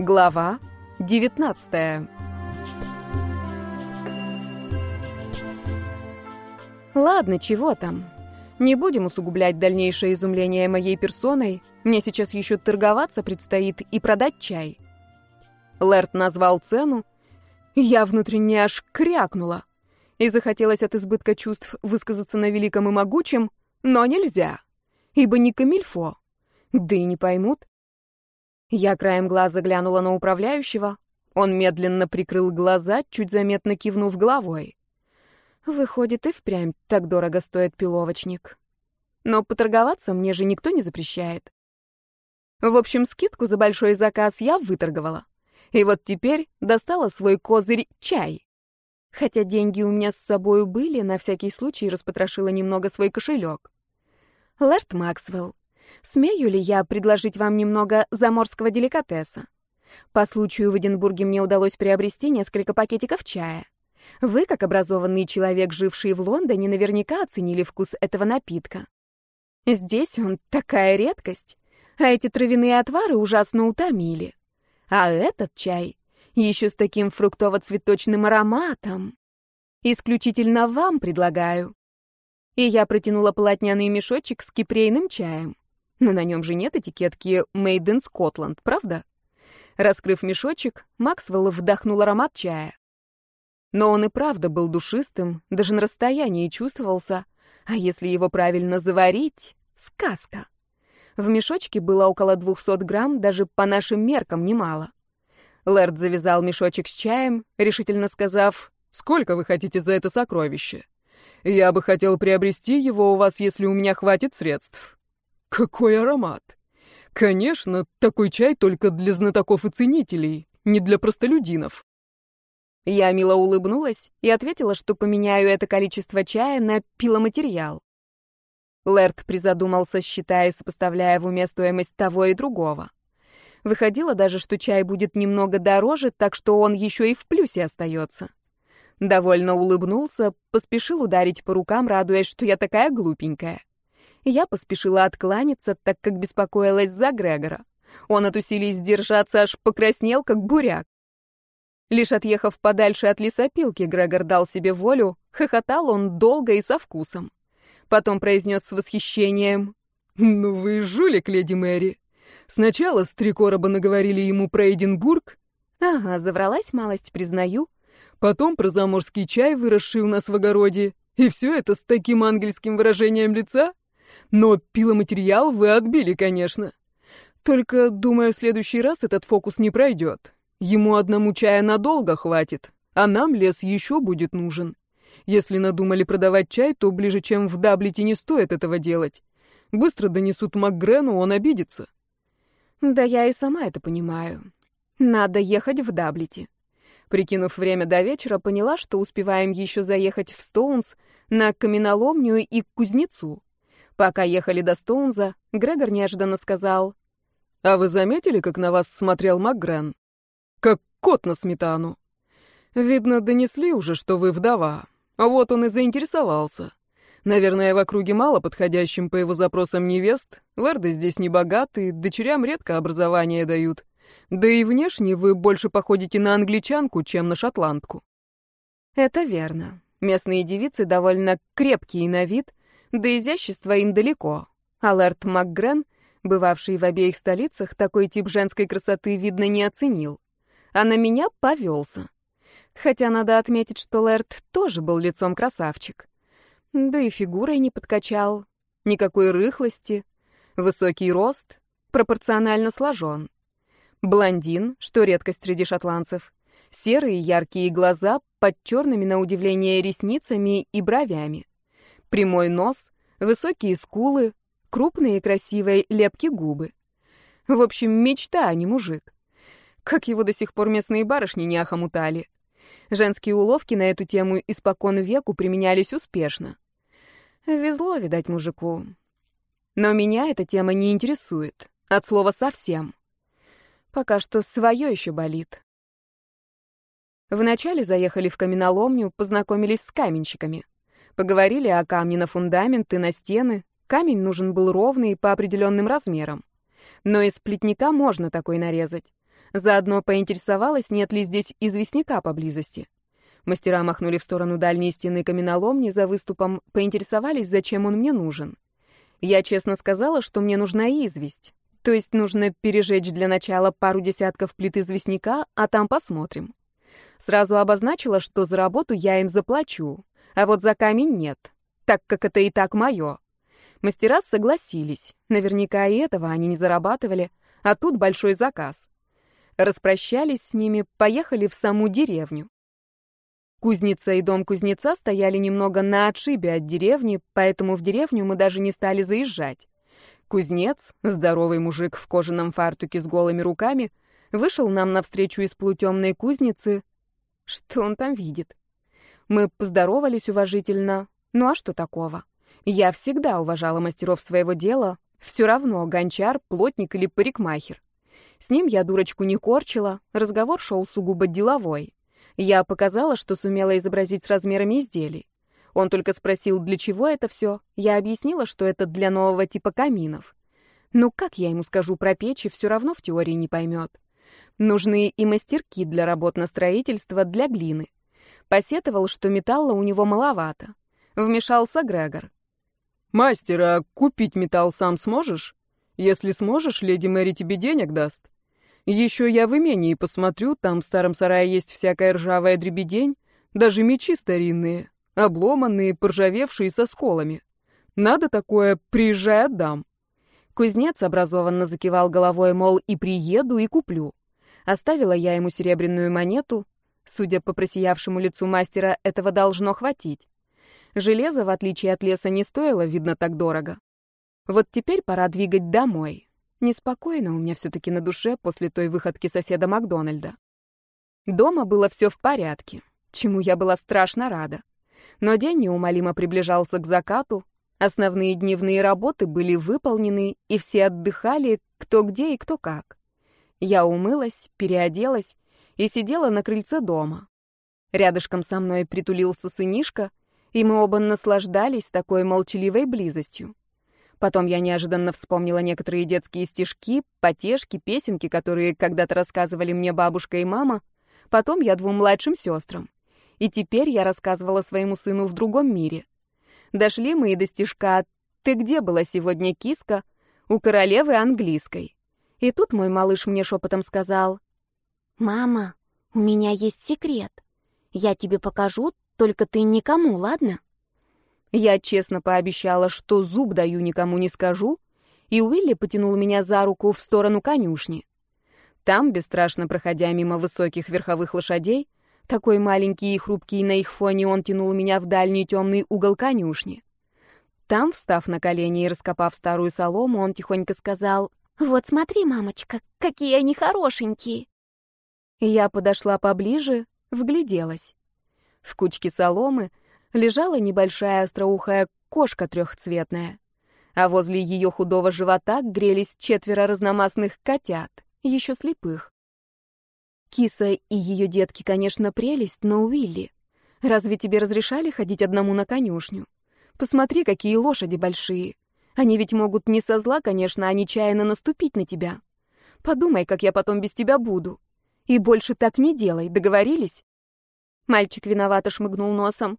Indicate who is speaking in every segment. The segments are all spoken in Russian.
Speaker 1: Глава 19 Ладно, чего там? Не будем усугублять дальнейшее изумление моей персоной. Мне сейчас еще торговаться предстоит и продать чай. Лэрд назвал цену. Я внутренне аж крякнула. И захотелось от избытка чувств высказаться на великом и могучем, но нельзя, ибо не камильфо. Да и не поймут. Я краем глаза глянула на управляющего. Он медленно прикрыл глаза, чуть заметно кивнув головой. Выходит, и впрямь так дорого стоит пиловочник. Но поторговаться мне же никто не запрещает. В общем, скидку за большой заказ я выторговала. И вот теперь достала свой козырь чай. Хотя деньги у меня с собой были, на всякий случай распотрошила немного свой кошелек. Лэрд Максвелл, смею ли я предложить вам немного заморского деликатеса? По случаю в Эдинбурге мне удалось приобрести несколько пакетиков чая. Вы, как образованный человек, живший в Лондоне, наверняка оценили вкус этого напитка. Здесь он такая редкость, а эти травяные отвары ужасно утомили. А этот чай еще с таким фруктово-цветочным ароматом. Исключительно вам предлагаю. И я протянула полотняный мешочек с кипрейным чаем. Но на нем же нет этикетки «Made in Scotland», правда? Раскрыв мешочек, Максвелл вдохнул аромат чая. Но он и правда был душистым, даже на расстоянии чувствовался. А если его правильно заварить — сказка. В мешочке было около 200 грамм, даже по нашим меркам немало. Лэрд завязал мешочек с чаем, решительно сказав, «Сколько вы хотите за это сокровище? Я бы хотел приобрести его у вас, если у меня хватит средств». Какой аромат! Конечно, такой чай только для знатоков и ценителей, не для простолюдинов. Я мило улыбнулась и ответила, что поменяю это количество чая на пиломатериал. Лэрд призадумался, считая и сопоставляя в уме стоимость того и другого. Выходило даже, что чай будет немного дороже, так что он еще и в плюсе остается. Довольно улыбнулся, поспешил ударить по рукам, радуясь, что я такая глупенькая. Я поспешила откланяться, так как беспокоилась за Грегора. Он от усилий сдержаться аж покраснел, как буряк. Лишь отъехав подальше от лесопилки, Грегор дал себе волю, хохотал он долго и со вкусом. Потом произнес с восхищением. «Ну вы жулик, леди Мэри. Сначала с три короба наговорили ему про Эдинбург». «Ага, завралась малость, признаю». «Потом про заморский чай, выросший у нас в огороде. И все это с таким ангельским выражением лица. Но пиломатериал вы отбили, конечно. Только, думаю, в следующий раз этот фокус не пройдет. Ему одному чая надолго хватит, а нам лес еще будет нужен. Если надумали продавать чай, то ближе, чем в Даблите, не стоит этого делать. Быстро донесут МакГрену, он обидится. Да я и сама это понимаю. Надо ехать в Даблите. Прикинув время до вечера, поняла, что успеваем еще заехать в Стоунс, на каменоломню и к кузнецу. Пока ехали до Стоунза, Грегор неожиданно сказал, «А вы заметили, как на вас смотрел МакГрен?» Как кот на сметану. Видно, донесли уже, что вы вдова. Вот он и заинтересовался. Наверное, в округе мало подходящим по его запросам невест. Лэрды здесь не богаты, дочерям редко образование дают. Да и внешне вы больше походите на англичанку, чем на шотландку. Это верно. Местные девицы довольно крепкие на вид, да изящество им далеко. А Лэрд МакГрен, бывавший в обеих столицах, такой тип женской красоты, видно, не оценил а на меня повелся. Хотя надо отметить, что Лэрд тоже был лицом красавчик. Да и фигурой не подкачал, никакой рыхлости, высокий рост, пропорционально сложен. Блондин, что редкость среди шотландцев, серые яркие глаза под черными на удивление ресницами и бровями, прямой нос, высокие скулы, крупные красивые лепки губы. В общем, мечта, а не мужик. Как его до сих пор местные барышни не охомутали. Женские уловки на эту тему испокон веку применялись успешно. Везло, видать, мужику. Но меня эта тема не интересует. От слова совсем. Пока что свое еще болит. Вначале заехали в каменоломню, познакомились с каменщиками. Поговорили о камне на фундамент и на стены. Камень нужен был ровный по определенным размерам. Но из плетника можно такой нарезать Заодно поинтересовалась, нет ли здесь известняка поблизости. Мастера махнули в сторону дальней стены каменоломни за выступом, поинтересовались, зачем он мне нужен. Я честно сказала, что мне нужна известь. То есть нужно пережечь для начала пару десятков плит известняка, а там посмотрим. Сразу обозначила, что за работу я им заплачу, а вот за камень нет, так как это и так мое. Мастера согласились. Наверняка и этого они не зарабатывали, а тут большой заказ. Распрощались с ними, поехали в саму деревню. Кузница и дом кузнеца стояли немного на отшибе от деревни, поэтому в деревню мы даже не стали заезжать. Кузнец, здоровый мужик в кожаном фартуке с голыми руками, вышел нам навстречу из полутемной кузницы. Что он там видит? Мы поздоровались уважительно. Ну а что такого? Я всегда уважала мастеров своего дела. Все равно, гончар, плотник или парикмахер. С ним я дурочку не корчила, разговор шел сугубо деловой. Я показала, что сумела изобразить с размерами изделий. Он только спросил, для чего это все. Я объяснила, что это для нового типа каминов. Ну как я ему скажу про печи, все равно в теории не поймет. Нужны и мастерки для работ на строительство, для глины. Посетовал, что металла у него маловато. Вмешался Грегор.
Speaker 2: «Мастер, а купить металл сам сможешь? Если сможешь, леди Мэри тебе денег даст. Еще я в имении посмотрю, там в старом сарае есть всякая ржавая дребедень, даже мечи старинные, обломанные, поржавевшие со сколами. Надо такое, приезжай, отдам».
Speaker 1: Кузнец образованно закивал головой, мол, и приеду, и куплю. Оставила я ему серебряную монету. Судя по просиявшему лицу мастера, этого должно хватить. Железо, в отличие от леса, не стоило, видно, так дорого. Вот теперь пора двигать домой. Неспокойно у меня все-таки на душе после той выходки соседа Макдональда. Дома было все в порядке, чему я была страшно рада. Но день неумолимо приближался к закату, основные дневные работы были выполнены, и все отдыхали кто где и кто как. Я умылась, переоделась и сидела на крыльце дома. Рядышком со мной притулился сынишка, и мы оба наслаждались такой молчаливой близостью. Потом я неожиданно вспомнила некоторые детские стишки, потешки, песенки, которые когда-то рассказывали мне бабушка и мама. Потом я двум младшим сестрам. И теперь я рассказывала своему сыну в другом мире. Дошли мы и до стишка «Ты где была сегодня, киска?» у королевы английской. И тут мой малыш мне шепотом сказал «Мама, у меня есть секрет. Я тебе покажу, только ты никому, ладно?» Я честно пообещала, что зуб даю, никому не скажу, и Уилли потянул меня за руку в сторону конюшни. Там, бесстрашно проходя мимо высоких верховых лошадей, такой маленький и хрупкий на их фоне, он тянул меня в дальний темный угол конюшни. Там, встав на колени и раскопав старую солому, он тихонько сказал, «Вот смотри, мамочка, какие они хорошенькие!» Я подошла поближе, вгляделась. В кучке соломы — лежала небольшая остроухая кошка трехцветная, а возле ее худого живота грелись четверо разномастных котят, еще слепых. Киса и ее детки, конечно, прелесть, но Уилли. Разве тебе разрешали ходить одному на конюшню? Посмотри, какие лошади большие. Они ведь могут не со зла, конечно, а нечаянно наступить на тебя. Подумай, как я потом без тебя буду. И больше так не делай, договорились?» Мальчик виновато шмыгнул носом.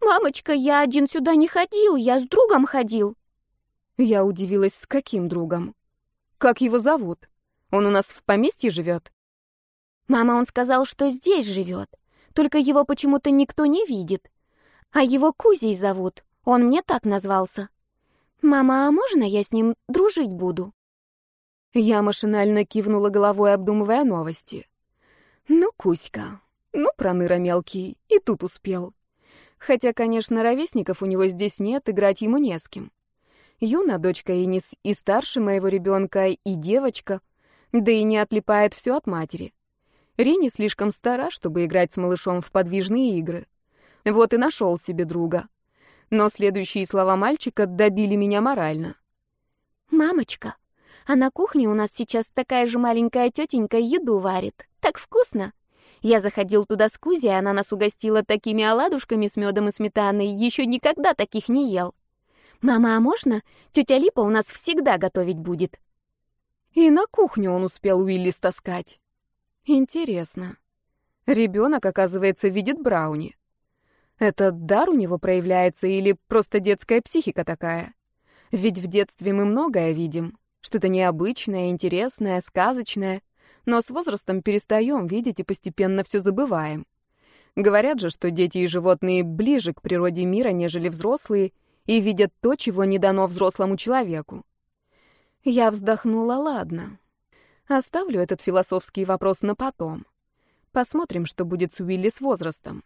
Speaker 1: «Мамочка, я один сюда не ходил, я с другом ходил». Я удивилась, с каким другом? Как его зовут? Он у нас в поместье живет? Мама, он сказал, что здесь живет. Только его почему-то никто не видит. А его Кузей зовут. Он мне так назвался. Мама, а можно я с ним дружить буду? Я машинально кивнула головой, обдумывая новости. Ну, Кузька, ну, проныра мелкий, и тут успел. Хотя, конечно, ровесников у него здесь нет, играть ему не с кем. Юна, дочка Инис, и старше моего ребенка, и девочка, да и не отлипает все от матери. Рини слишком стара, чтобы играть с малышом в подвижные игры. Вот и нашел себе друга. Но следующие слова мальчика добили меня морально. «Мамочка, а на кухне у нас сейчас такая же маленькая тетенька еду варит. Так вкусно!» Я заходил туда с Кузей, она нас угостила такими оладушками с медом и сметаной, еще никогда таких не ел. «Мама, а можно? Тетя Липа у нас всегда готовить будет». И на кухню он успел Уилли стаскать. Интересно. Ребенок, оказывается, видит Брауни. Это дар у него проявляется или просто детская психика такая? Ведь в детстве мы многое видим. Что-то необычное, интересное, сказочное. Но с возрастом перестаем видеть и постепенно все забываем. Говорят же, что дети и животные ближе к природе мира, нежели взрослые, и видят то, чего не дано взрослому человеку. Я вздохнула, ладно. Оставлю этот философский вопрос на потом. Посмотрим, что будет с Уилли с возрастом.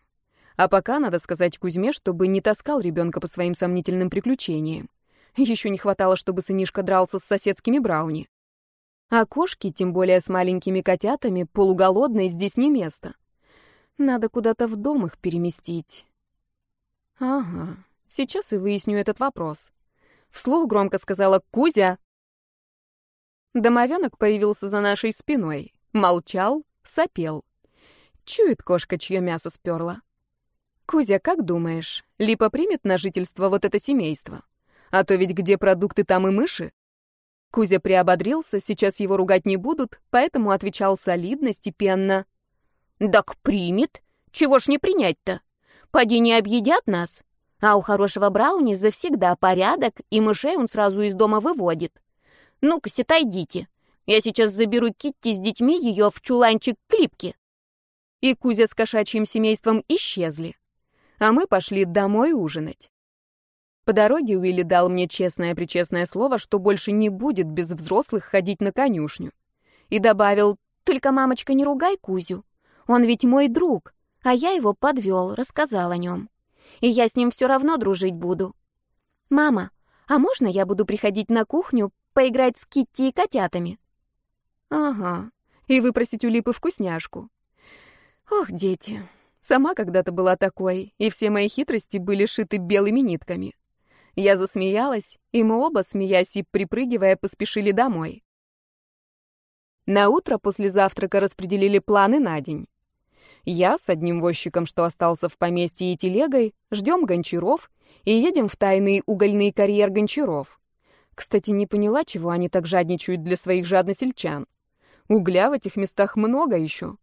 Speaker 1: А пока надо сказать Кузьме, чтобы не таскал ребенка по своим сомнительным приключениям. Еще не хватало, чтобы сынишка дрался с соседскими брауни. А кошки, тем более с маленькими котятами, полуголодные, здесь не место. Надо куда-то в дом их переместить. Ага, сейчас и выясню этот вопрос. Вслух громко сказала «Кузя!». Домовенок появился за нашей спиной. Молчал, сопел. Чует кошка, чье мясо сперла. «Кузя, как думаешь, Липа примет на жительство вот это семейство? А то ведь где продукты, там и мыши?» Кузя приободрился, сейчас его ругать не будут, поэтому отвечал солидно, степенно. «Так примет. Чего ж не принять-то? Поди не объедят нас. А у хорошего Брауни завсегда порядок, и мышей он сразу из дома выводит. Ну-ка, отойдите. Я сейчас заберу Китти с детьми ее в чуланчик клипки». И Кузя с кошачьим семейством исчезли а мы пошли домой ужинать. По дороге Уилли дал мне честное-причестное слово, что больше не будет без взрослых ходить на конюшню. И добавил, «Только, мамочка, не ругай Кузю. Он ведь мой друг, а я его подвел, рассказал о нем. И я с ним все равно дружить буду. Мама, а можно я буду приходить на кухню поиграть с Китти и котятами?» «Ага, и выпросить у Липы вкусняшку. Ох, дети, Сама когда-то была такой, и все мои хитрости были шиты белыми нитками. Я засмеялась, и мы оба, смеясь и припрыгивая, поспешили домой. На утро после завтрака распределили планы на день. Я с одним возчиком, что остался в поместье и телегой, ждем гончаров и едем в тайный угольный карьер гончаров. Кстати, не поняла, чего они так жадничают для своих жадносельчан. Угля в этих местах много еще.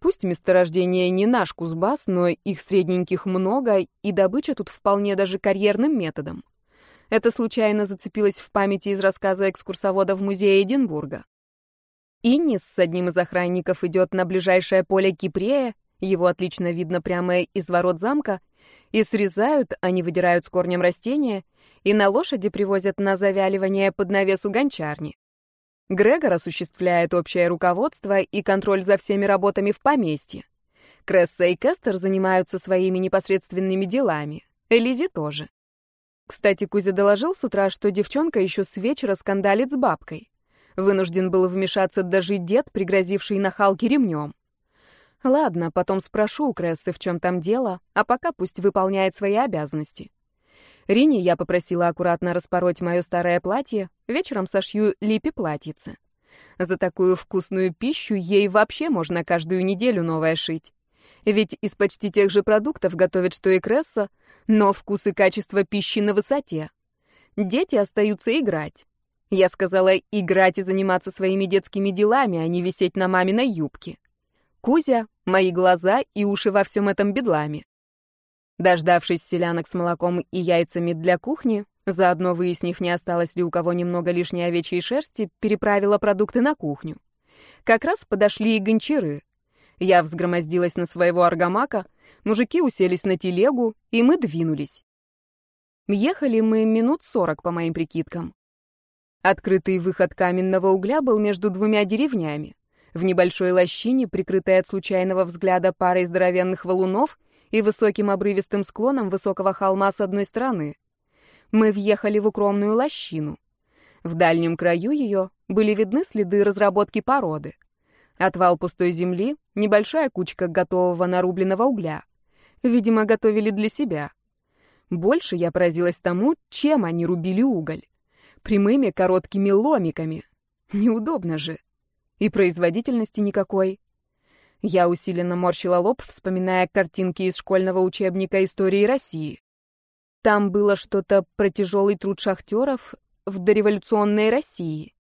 Speaker 1: Пусть месторождение не наш Кузбасс, но их средненьких много, и добыча тут вполне даже карьерным методом. Это случайно зацепилось в памяти из рассказа экскурсовода в музее Эдинбурга. Иннис с одним из охранников идет на ближайшее поле Кипрея, его отлично видно прямо из ворот замка, и срезают, они выдирают с корнем растения, и на лошади привозят на завяливание под навесу гончарни. Грегор осуществляет общее руководство и контроль за всеми работами в поместье. Кресса и Кестер занимаются своими непосредственными делами. Элизи тоже. Кстати, Кузя доложил с утра, что девчонка еще с вечера скандалит с бабкой. Вынужден был вмешаться даже дед, пригрозивший нахалке ремнем. Ладно, потом спрошу у Крессы, в чем там дело, а пока пусть выполняет свои обязанности. Рине я попросила аккуратно распороть мое старое платье, вечером сошью Липе платьице. За такую вкусную пищу ей вообще можно каждую неделю новое шить. Ведь из почти тех же продуктов готовят, что и Кресса, но вкус и качество пищи на высоте. Дети остаются играть. Я сказала играть и заниматься своими детскими делами, а не висеть на маминой юбке. Кузя — мои глаза и уши во всем этом бедламе. Дождавшись селянок с молоком и яйцами для кухни, заодно выяснив, не осталось ли у кого немного лишней овечьей шерсти, переправила продукты на кухню. Как раз подошли и гончары. Я взгромоздилась на своего аргамака, мужики уселись на телегу, и мы двинулись. Ехали мы минут сорок, по моим прикидкам. Открытый выход каменного угля был между двумя деревнями. В небольшой лощине, прикрытой от случайного взгляда парой здоровенных валунов — и высоким обрывистым склоном высокого холма с одной стороны. Мы въехали в укромную лощину. В дальнем краю ее были видны следы разработки породы. Отвал пустой земли, небольшая кучка готового нарубленного угля. Видимо, готовили для себя. Больше я поразилась тому, чем они рубили уголь. Прямыми короткими ломиками. Неудобно же. И производительности никакой. Я усиленно морщила лоб, вспоминая картинки из школьного учебника истории России. Там было что-то про тяжелый труд шахтеров в дореволюционной России.